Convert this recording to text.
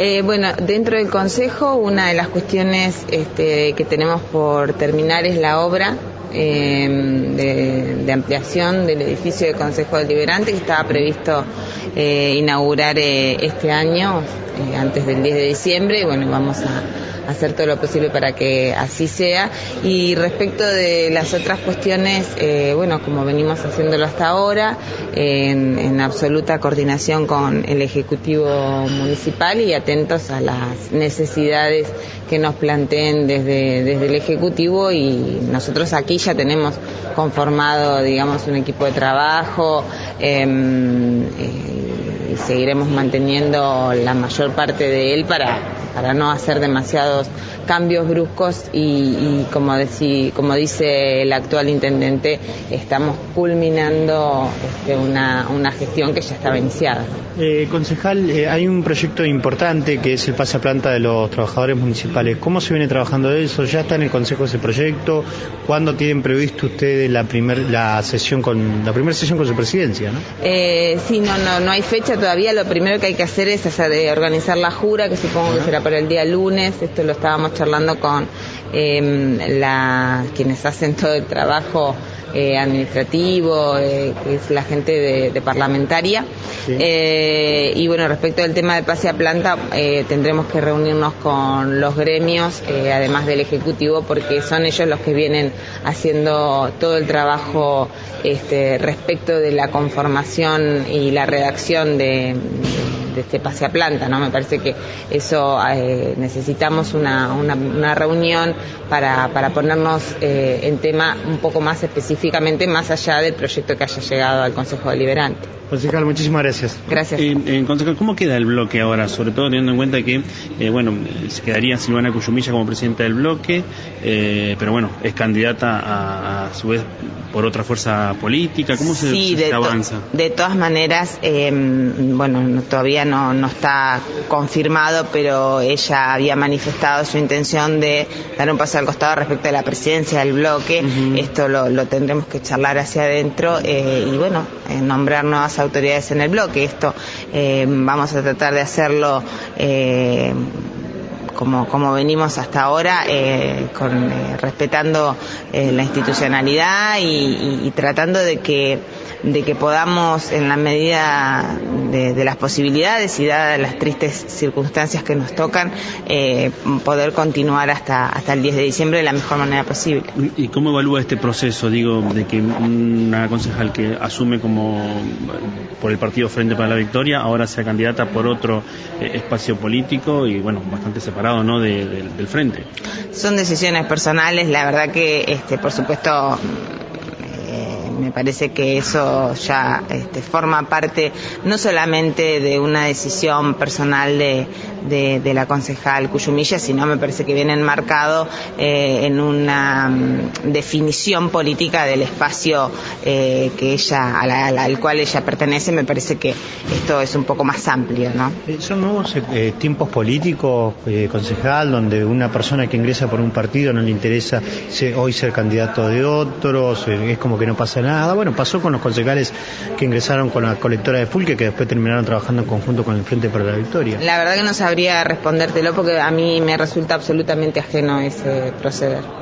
Eh, bueno, dentro del Consejo, una de las cuestiones este, que tenemos por terminar es la obra eh, de, ampliación del edificio del Consejo Deliberante que estaba previsto eh, inaugurar este año, antes del 10 de diciembre, y bueno, vamos a hacer todo lo posible para que así sea. Y respecto de las otras cuestiones, eh, bueno, como venimos haciéndolo hasta ahora, en, absoluta coordinación con el Ejecutivo Municipal y atentos a las necesidades que nos planteen desde, desde el Ejecutivo y nosotros aquí ya tenemos conformado, digamos, un equipo de trabajo. Em, eh, y seguiremos manteniendo la mayor parte de él para para no hacer demasiados cambios bruscos y, como, como dice el actual intendente, estamos culminando este, una, gestión que ya estaba iniciada. Eh, concejal, eh, hay un proyecto importante que es el pase a planta de los trabajadores municipales. ¿Cómo se viene trabajando eso? ¿Ya está en el Consejo ese proyecto? ¿Cuándo tienen previsto ustedes la primer, la sesión con la primera sesión con su presidencia? ¿no? Eh, sí, no, no, no hay fecha todavía. Lo primero que hay que hacer es organizar la jura, que supongo que será para el día lunes. Esto lo estábamos charlando con em, la, quienes hacen todo el trabajo eh, administrativo, eh, que es la gente de, parlamentaria. Eh, y bueno, respecto del tema de pase a planta, tendremos que reunirnos con los gremios, además del Ejecutivo, porque son ellos los que vienen haciendo todo el trabajo este, respecto de la conformación y la redacción de este pase a planta, ¿no? Me parece que eso eh, necesitamos una, una, reunión para, para ponernos eh, en tema un poco más específicamente, más allá del proyecto que haya llegado al Consejo Deliberante. Concejal, muchísimas gracias. Gracias. Eh, concejal, ¿cómo queda el bloque ahora? Sobre todo teniendo en cuenta que, eh, bueno, se quedaría Silvana Cuyumilla como presidenta del bloque, eh, pero bueno, es candidata a, a, su vez por otra fuerza política. ¿Cómo se, avanza? de todas maneras, em, bueno, todavía no, no está confirmado, pero ella había manifestado su intención de dar un paso al costado respecto a la presidencia del bloque. Esto lo, lo, tendremos que charlar hacia adentro y, bueno, nombrar nuevas autoridades en el bloque. Esto eh, vamos a tratar de hacerlo eh, como, como venimos hasta ahora, eh, con, respetando la institucionalidad y, tratando de que, de que podamos, en la medida de, las posibilidades y dadas las tristes circunstancias que nos tocan, poder continuar hasta, hasta el 10 de diciembre de la mejor manera posible. ¿Y cómo evalúa este proceso, digo, de que una concejal que asume como por el partido Frente para la Victoria, ahora sea candidata por otro eh, espacio político y bueno, bastante separado ¿no? del frente. Son decisiones personales, la verdad que este, por supuesto me parece que eso ya este, forma parte no solamente de una decisión personal de, de, la concejal Cuyumilla, sino me parece que viene enmarcado eh, en una mm, definición política del espacio eh, que ella, al cual ella pertenece. Me parece que esto es un poco más amplio, ¿no? Eh, son nuevos tiempos políticos, concejal, donde una persona que ingresa por un partido no le interesa hoy ser candidato de otros, es como que no pasa nada. Bueno, pasó con los concejales que ingresaron con la colectora de Fulque, que después terminaron trabajando en conjunto con el Frente para la Victoria. La verdad que no sabría respondértelo porque a mí me resulta absolutamente ajeno ese proceder.